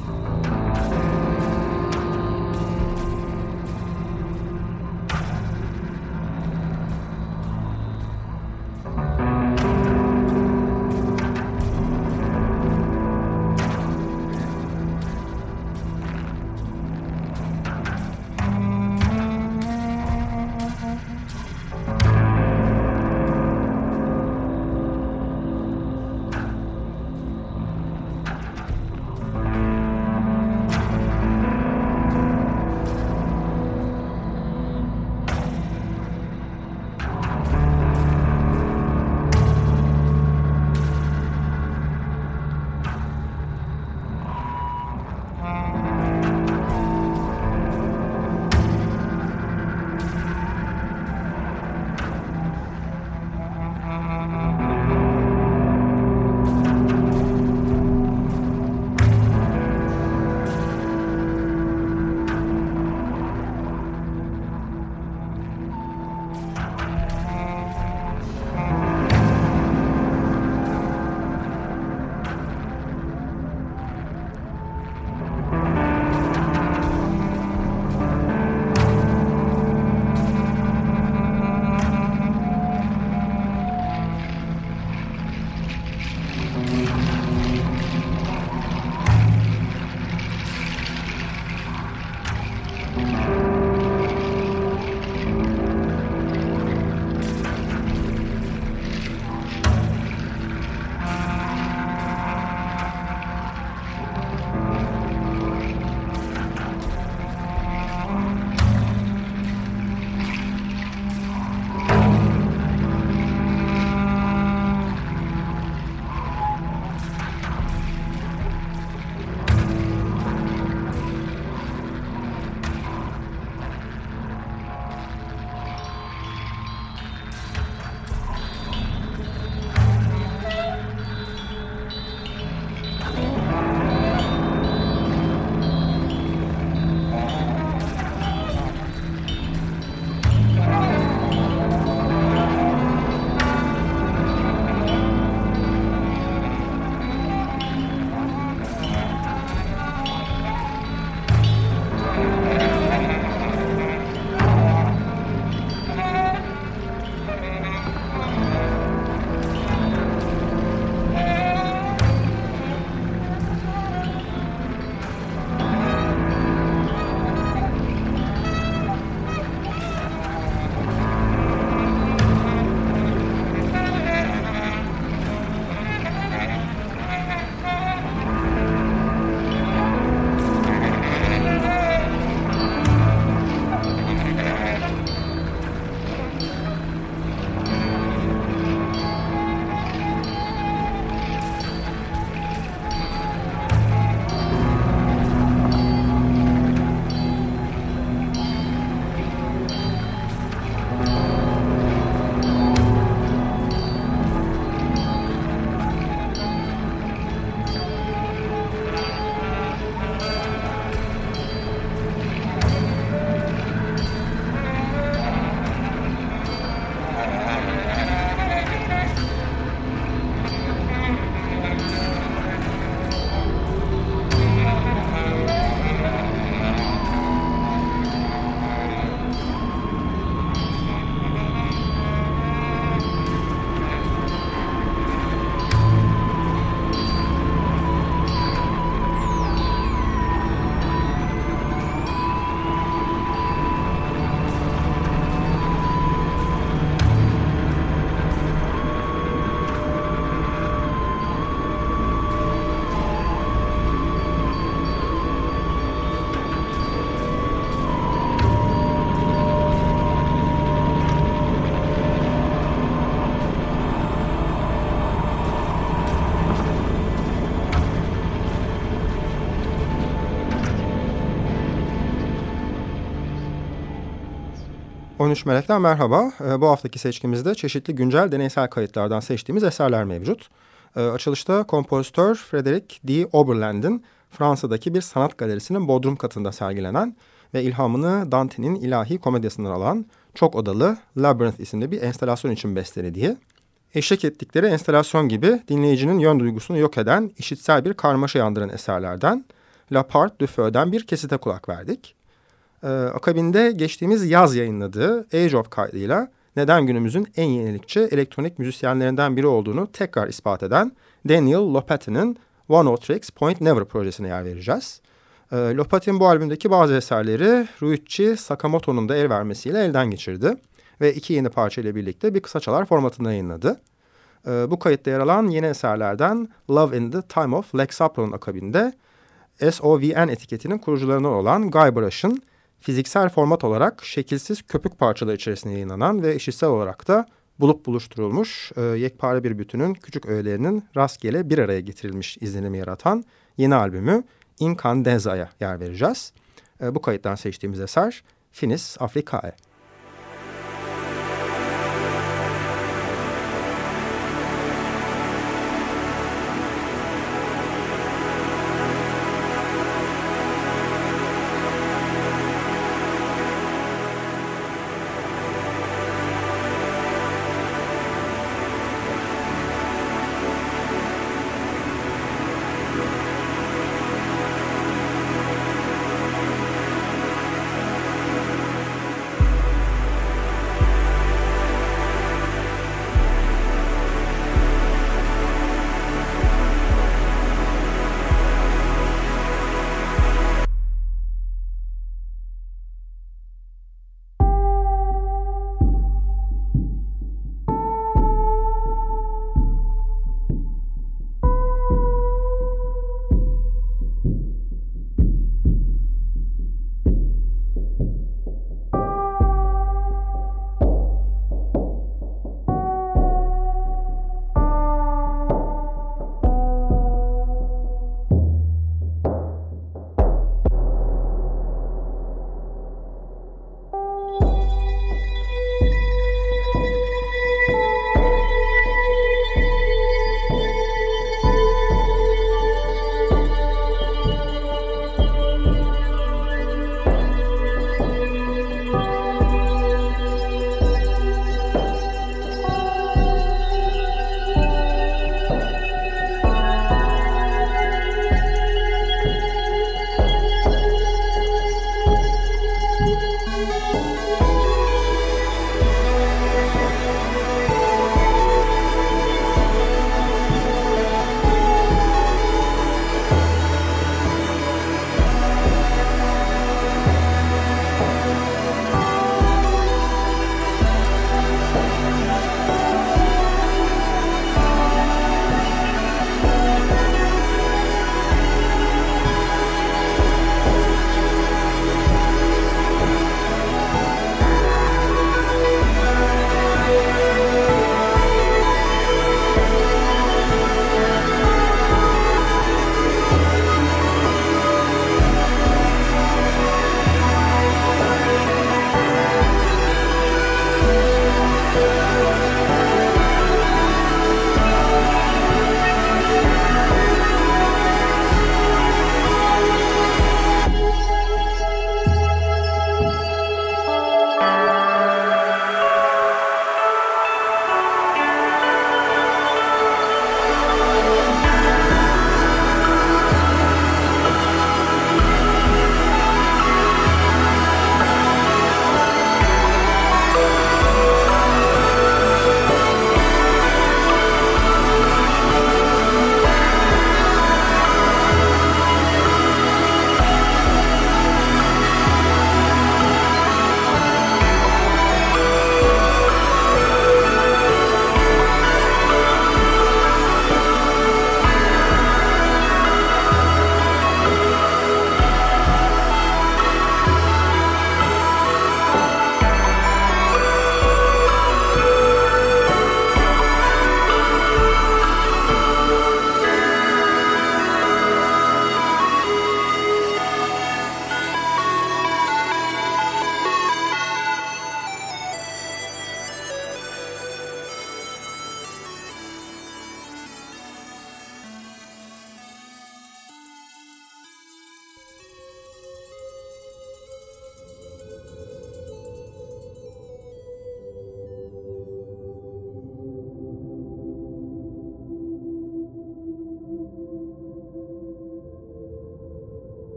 Bye. 13 Melek'ten merhaba. Ee, bu haftaki seçkimizde çeşitli güncel deneysel kayıtlardan seçtiğimiz eserler mevcut. Ee, açılışta kompozitör Frederick D. Oberland'in Fransa'daki bir sanat galerisinin bodrum katında sergilenen ve ilhamını Dante'nin ilahi komedyasından alan çok odalı Labyrinth isimli bir enstalasyon için bestelediği, eşlik ettikleri enstalasyon gibi dinleyicinin yön duygusunu yok eden işitsel bir karmaşa yandıran eserlerden La Part du Feu'den bir kesite kulak verdik. Ee, akabinde geçtiğimiz yaz yayınladığı Age of kaydıyla neden günümüzün en yenilikçi elektronik müzisyenlerinden biri olduğunu tekrar ispat eden Daniel Lopati'nin One O Tricks Point Never projesine yer vereceğiz. E, Lopati'nin bu albümdeki bazı eserleri Ruichi Sakamoto'nun da el vermesiyle elden geçirdi ve iki yeni parça ile birlikte bir kısa çalar formatında yayınladı. E, bu kayıtta yer alan yeni eserlerden Love in the Time of Lex Saplo'nun akabinde SOVN etiketinin kurucularından olan Guy Brush'ın fiziksel format olarak şekilsiz köpük parçaları içerisinde yayınlanan ve işitsel olarak da bulup buluşturulmuş e, yekpare bir bütünün küçük öğelerinin rastgele bir araya getirilmiş izlenimi yaratan yeni albümü Incandenza'ya yer vereceğiz. E, bu kayıttan seçtiğimiz eser Finis Africae.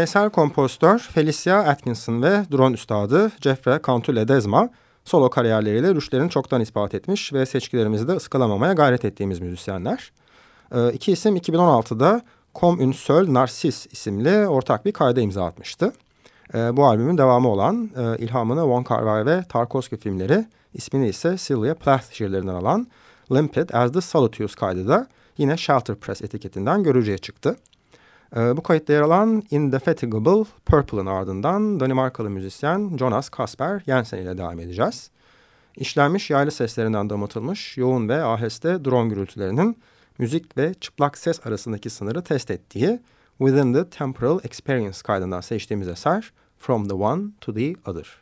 Deneysel kompozitör Felicia Atkinson ve drone üstadı Jeffrey Cantu Ledesma solo kariyerleriyle rüşlerini çoktan ispat etmiş ve seçkilerimizi de ıskalamamaya gayret ettiğimiz müzisyenler. E, iki isim 2016'da Comme une seule Narcisse isimli ortak bir kayda imza atmıştı. E, bu albümün devamı olan e, ilhamını Von Kar ve Tarkovsky filmleri, ismini ise Sylvia Plath şiirlerinden alan Limpid as the Solitudes kaydı da yine Shelter Press etiketinden görücüye çıktı. E, bu kayıtta yer alan Indefatigable Purple'ın ardından Danimarkalı müzisyen Jonas Kasper Jensen ile devam edeceğiz. İşlenmiş yaylı seslerinden damatılmış yoğun ve aheste drone gürültülerinin müzik ve çıplak ses arasındaki sınırı test ettiği Within the Temporal Experience kaydından seçtiğimiz eser From the One to the Other.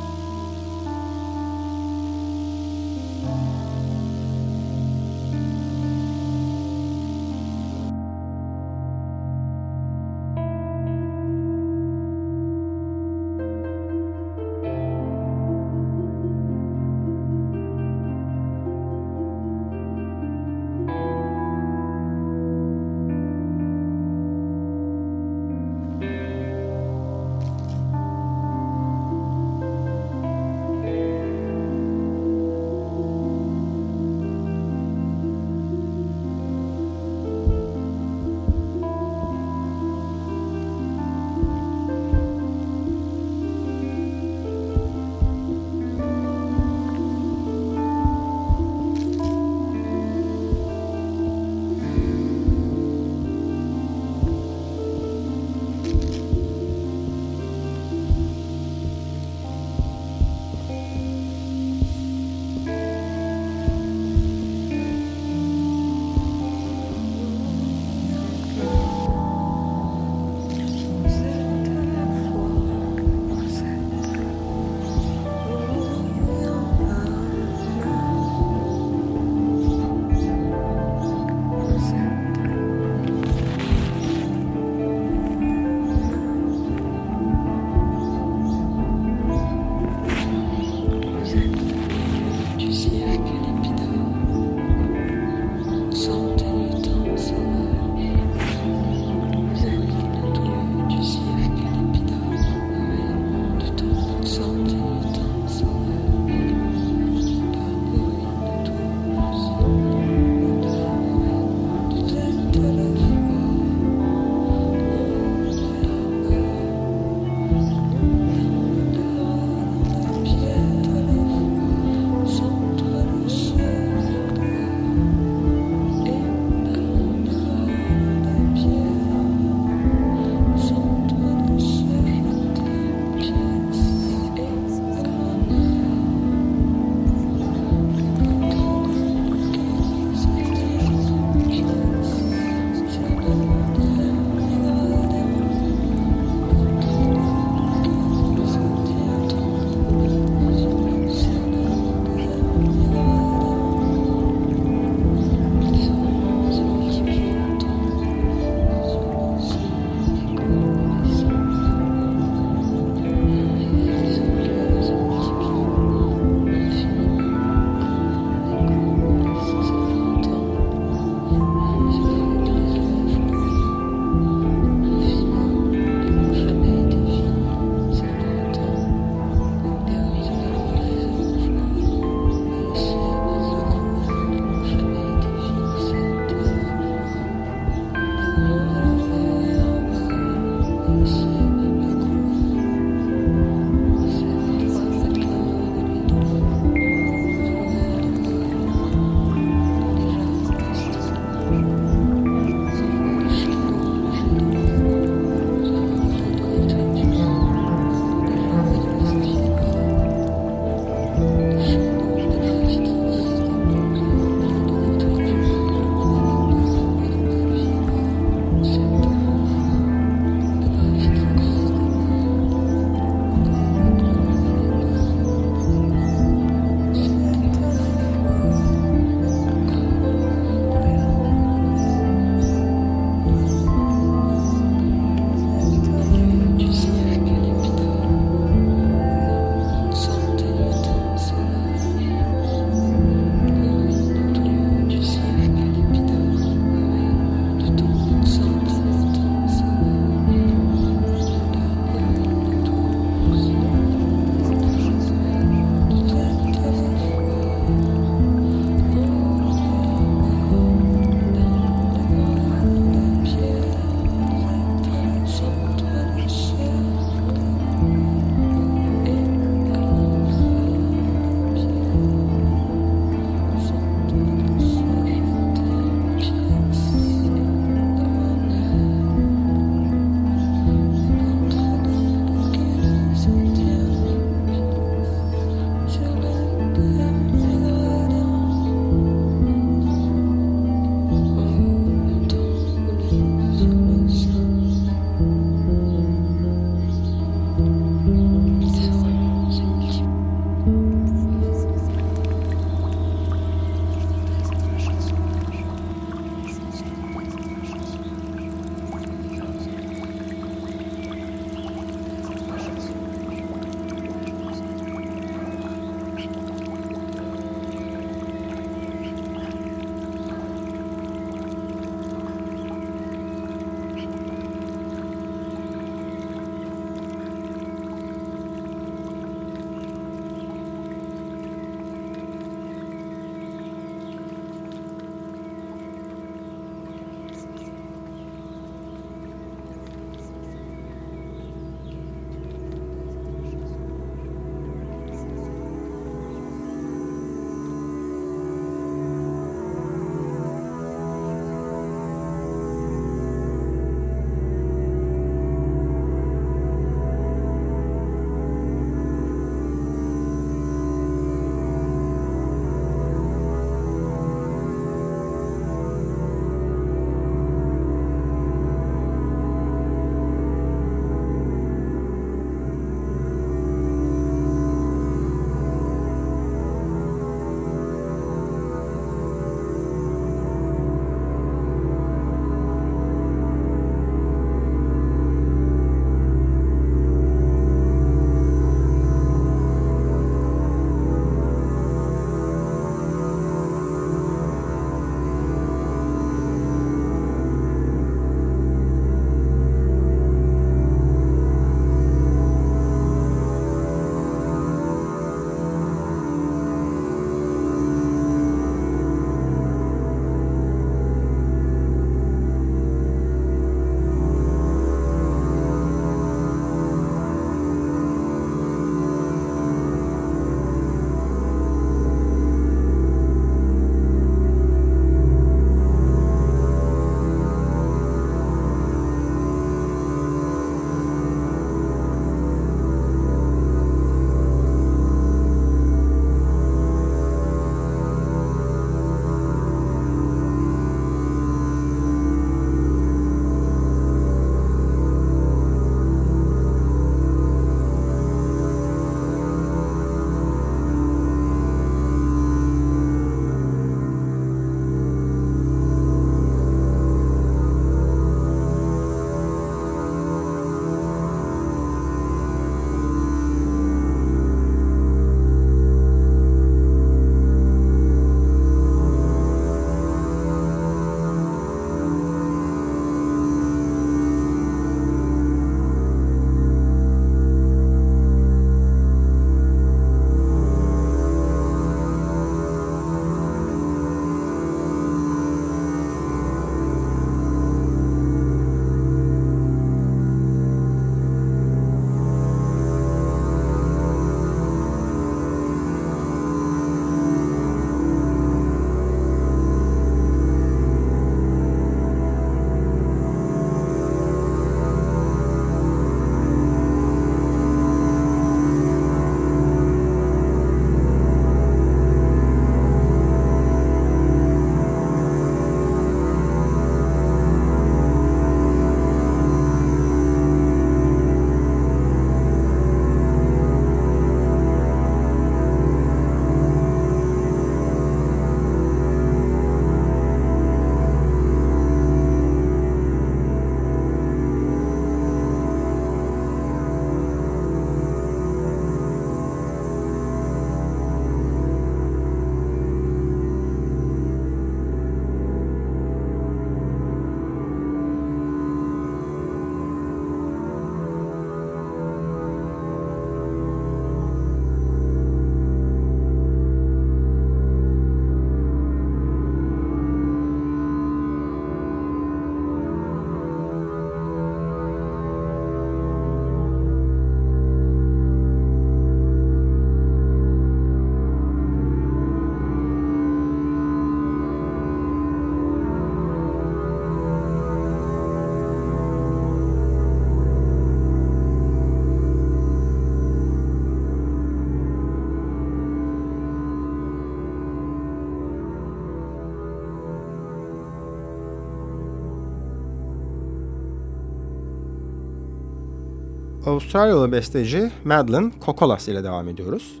Avustralyalı besteci Madeline Kokolas ile devam ediyoruz.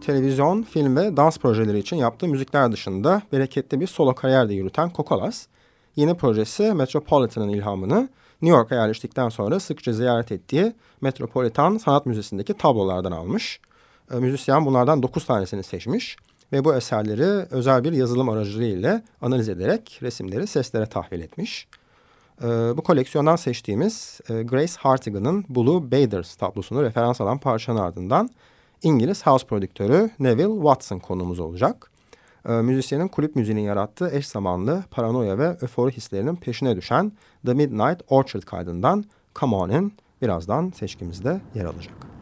Televizyon, film ve dans projeleri için yaptığı müzikler dışında bereketli bir solo kariyer de yürüten Kokolas, yeni projesi Metropolitan'ın ilhamını New York'a yerleştikten sonra sıkça ziyaret ettiği Metropolitan Sanat Müzesi'ndeki tablolardan almış. E, müzisyen bunlardan 9 tanesini seçmiş ve bu eserleri özel bir yazılım aracılığıyla analiz ederek resimleri seslere tahvil etmiş. E, bu koleksiyondan seçtiğimiz e, Grace Hartigan'ın Blue Baders tablosunu referans alan parçanın ardından İngiliz house prodüktörü Neville Watson konumuz olacak. E, müzisyenin kulüp müziğinin yarattığı eş zamanlı paranoya ve öfori hislerinin peşine düşen The Midnight Orchard kaydından Come On In birazdan seçkimizde yer alacak.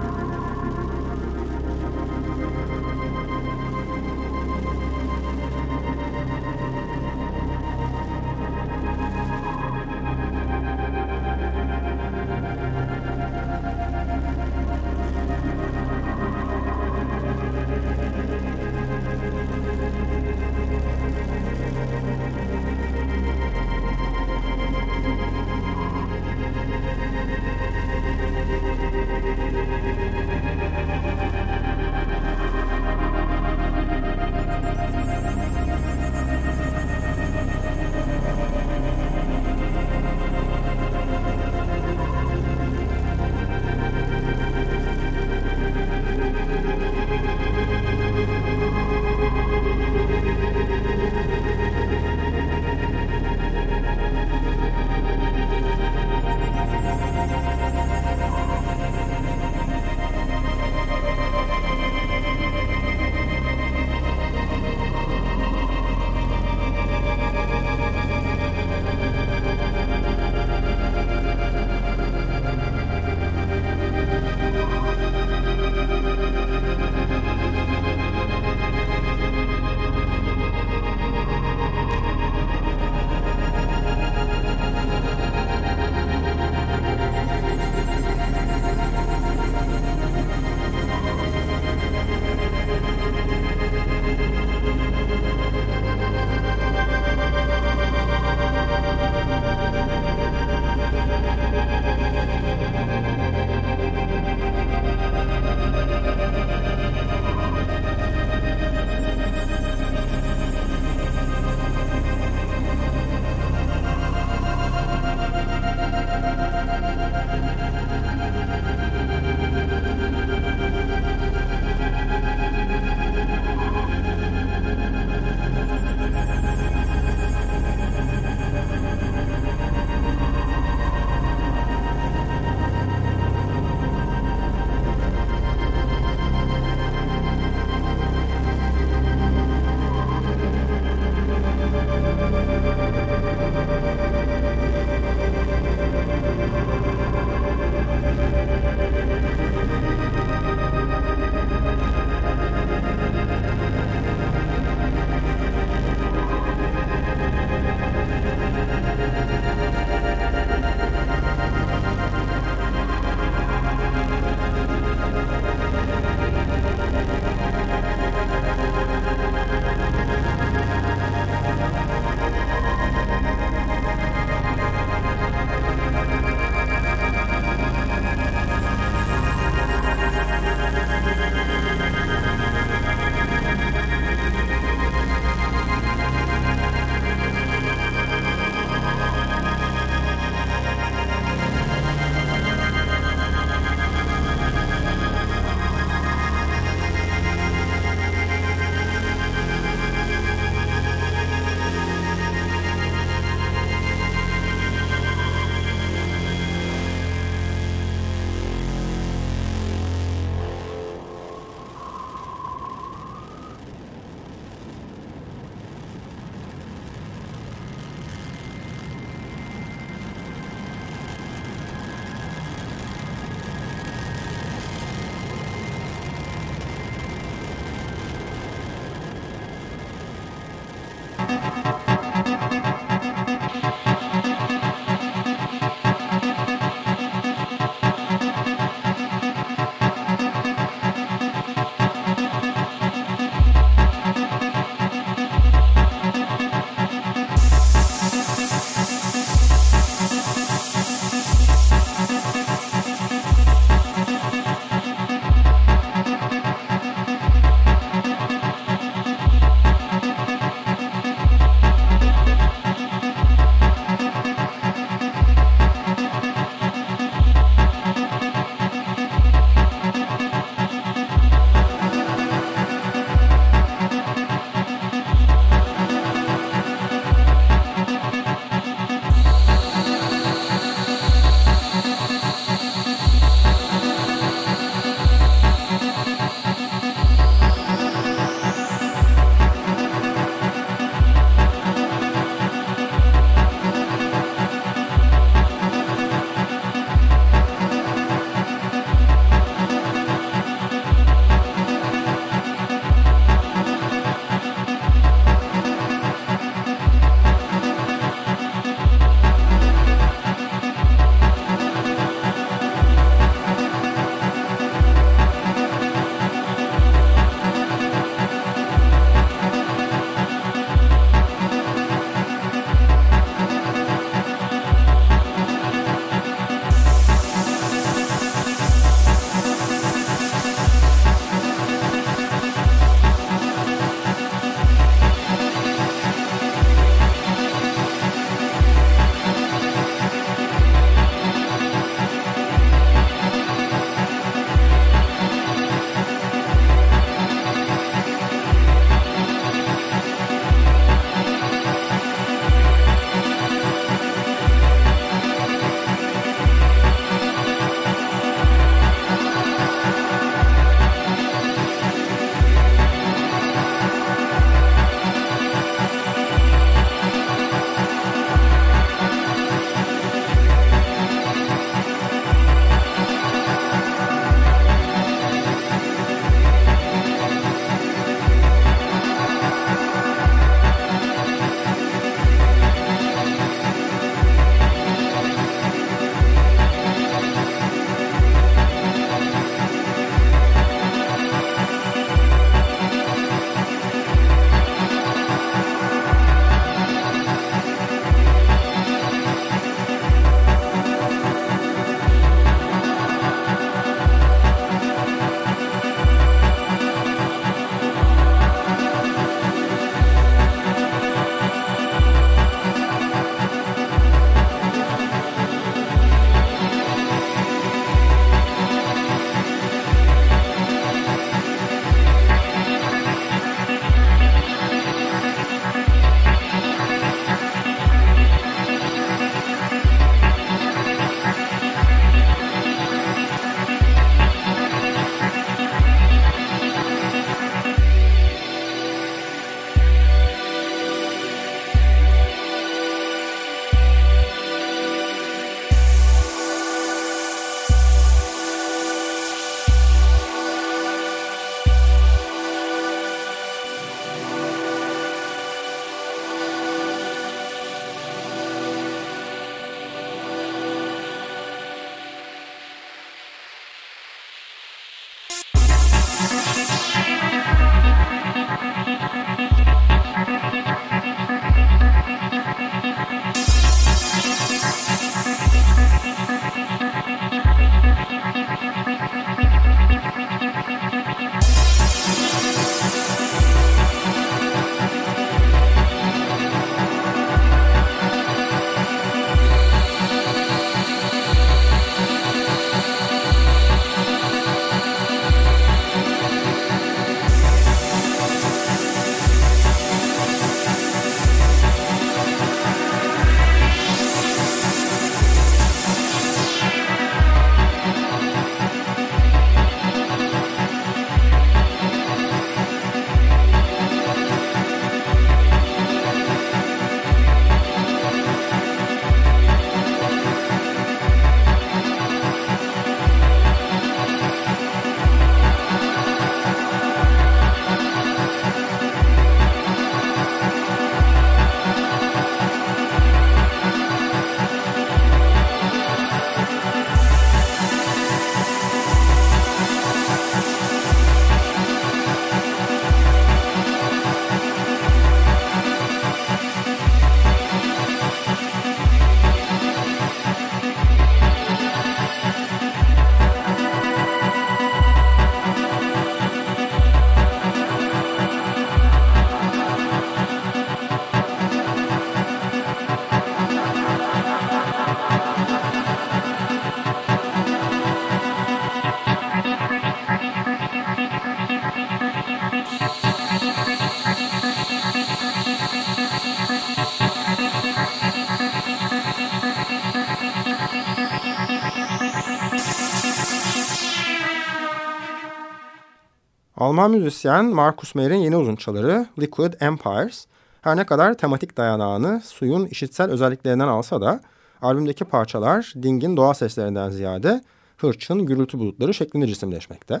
Alman müzisyen Markus Mayer'in yeni uzunçaları Liquid Empires her ne kadar tematik dayanağını suyun işitsel özelliklerinden alsa da albümdeki parçalar dingin doğa seslerinden ziyade hırçın gürültü bulutları şeklinde cisimleşmekte.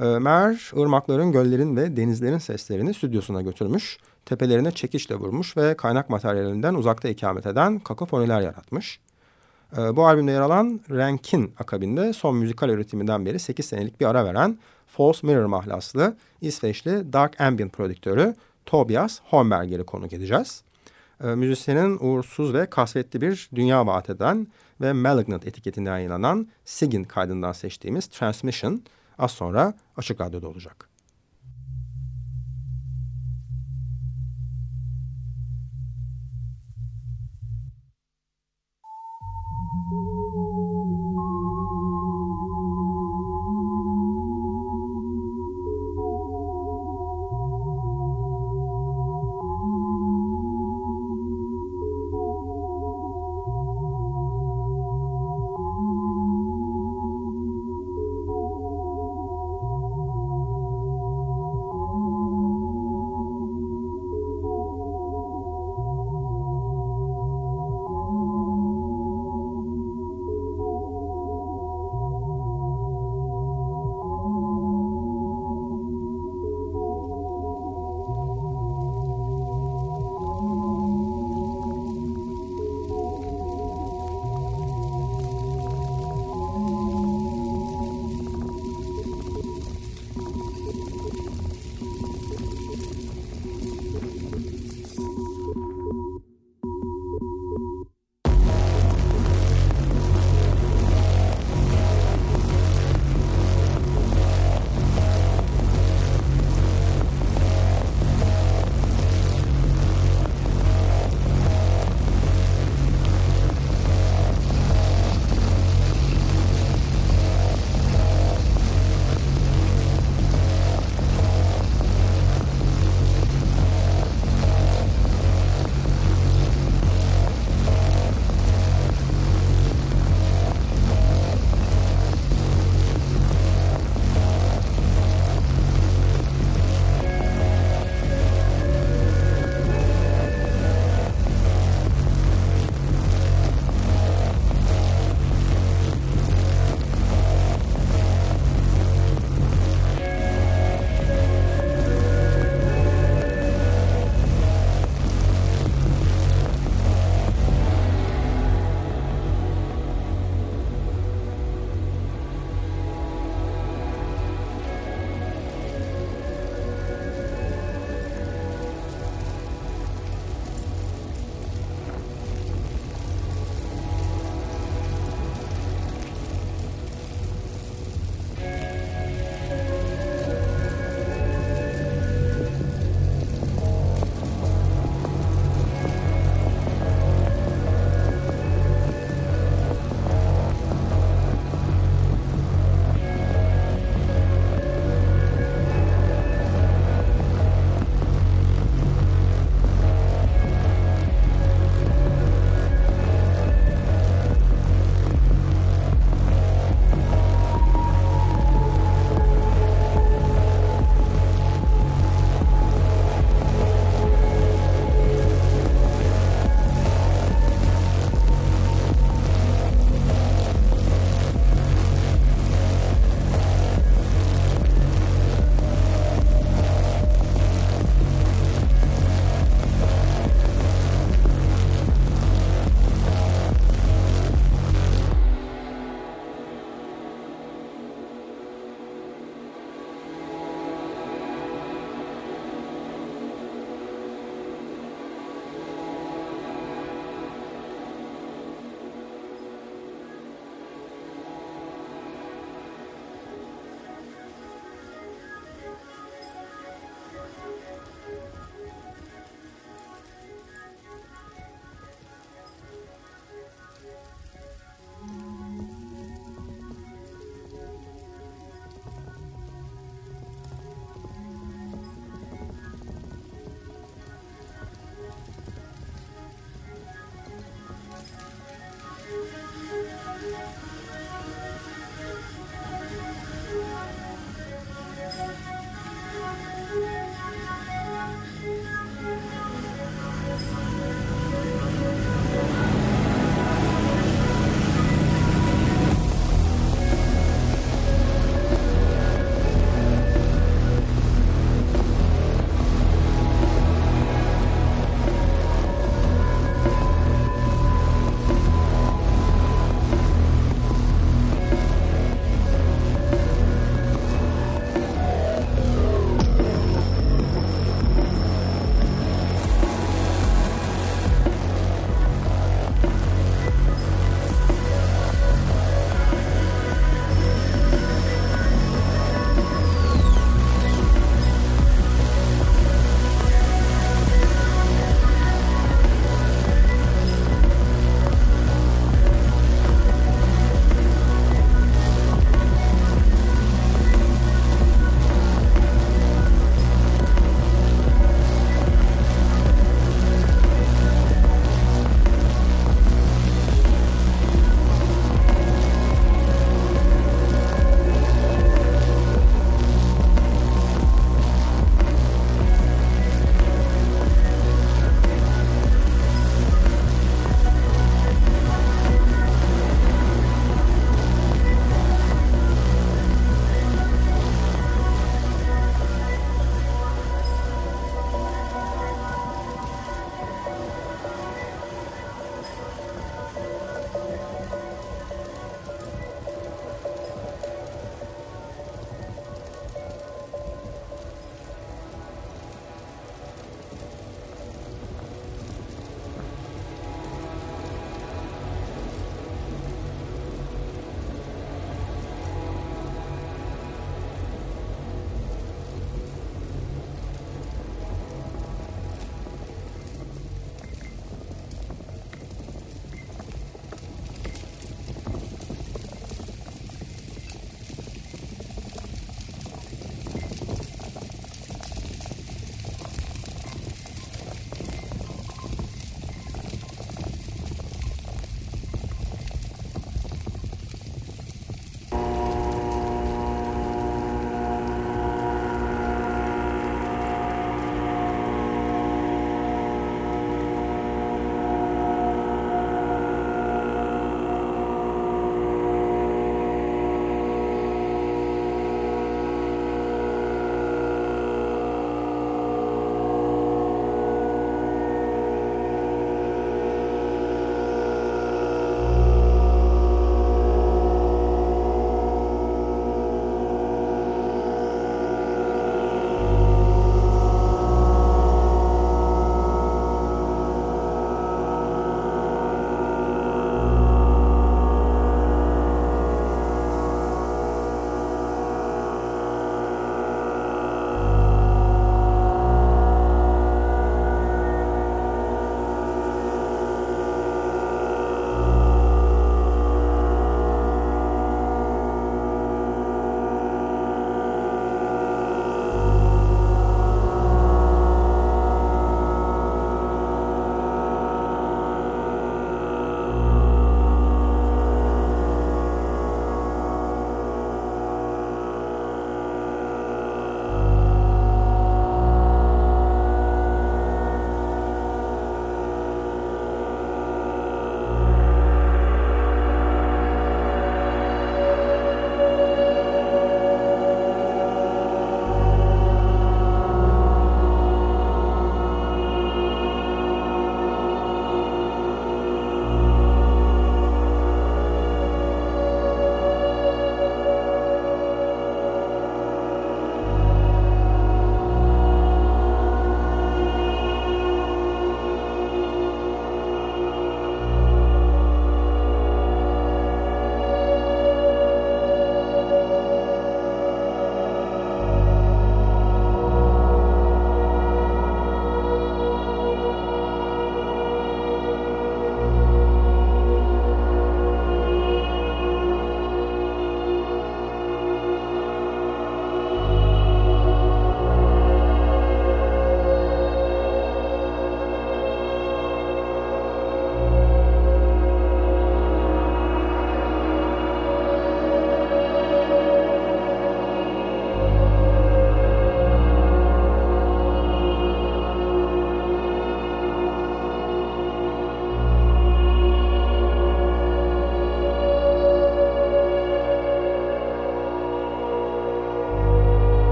E, Mer, ırmakların, göllerin ve denizlerin seslerini stüdyosuna götürmüş, tepelerine çekiçle vurmuş ve kaynak materyalinden uzakta ikamet eden kakofoniler yaratmış. E, bu albümde yer alan Rank'in akabinde son müzikal üretiminden beri 8 senelik bir ara veren False Mirror mahlaslı İsveçli Dark Ambient prodüktörü Tobias Holmberger'i konuk edeceğiz. E, müzisyenin uğursuz ve kasvetli bir dünya vaat eden ve Malignant etiketinden yayınlanan Sigin kaydından seçtiğimiz Transmission az sonra Açık Radyo'da olacak.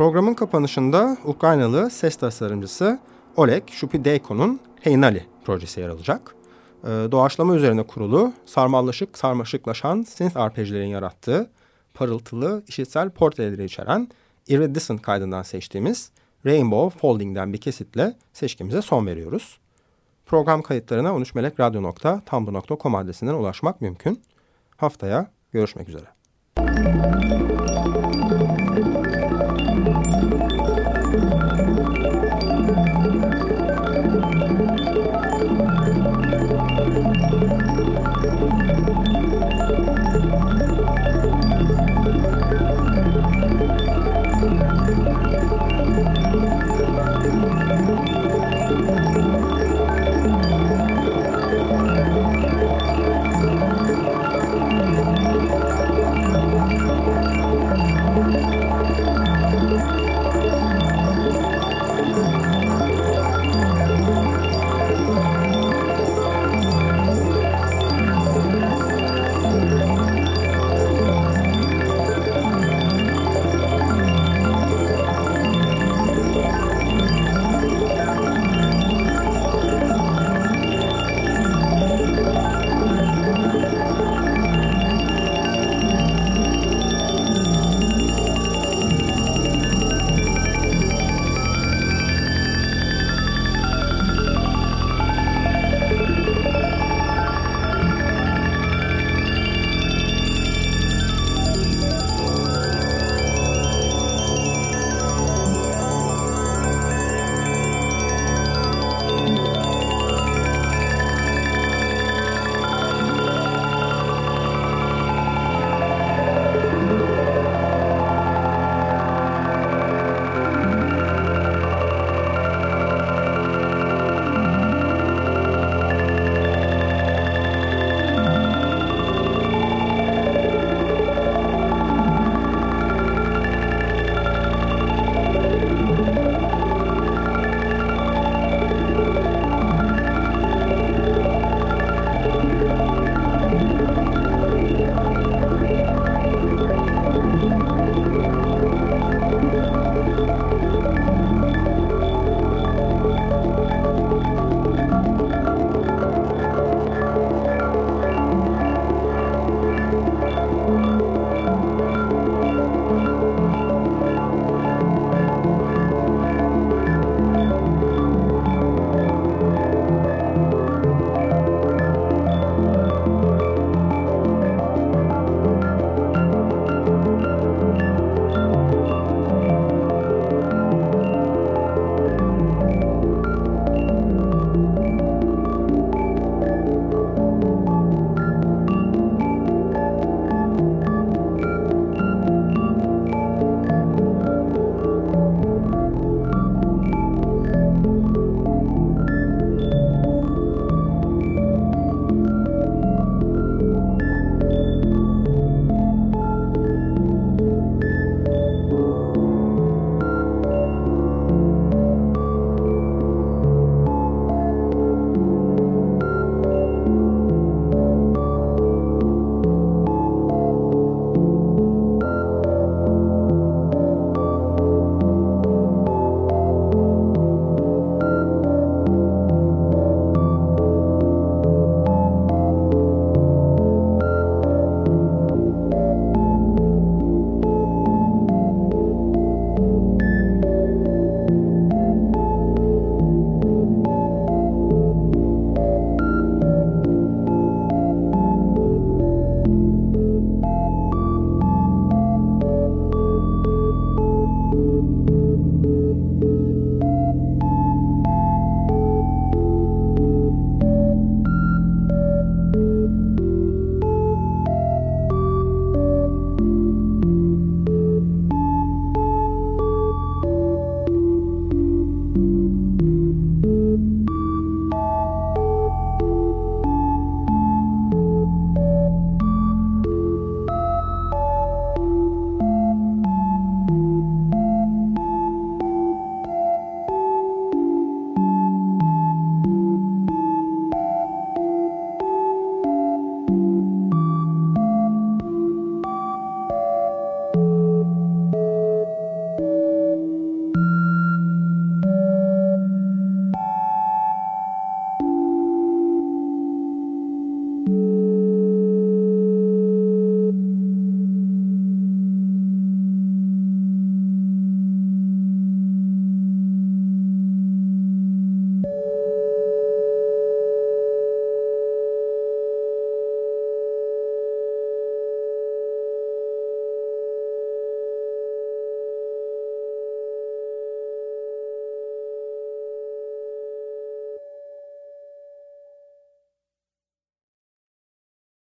Programın kapanışında Ukraynalı ses tasarımcısı Oleg Shupideyko'nun Heynali projesi yer alacak. Ee, doğaçlama üzerine kurulu, sarmallaşık sarmaşıklaşan synth arpejlerin yarattığı, parıltılı işitsel portreleri içeren Iridescent kaydından seçtiğimiz Rainbow Folding'den bir kesitle seçkimize son veriyoruz. Program kayıtlarına 13melekradyo.tumblr.com adresinden ulaşmak mümkün. Haftaya görüşmek üzere.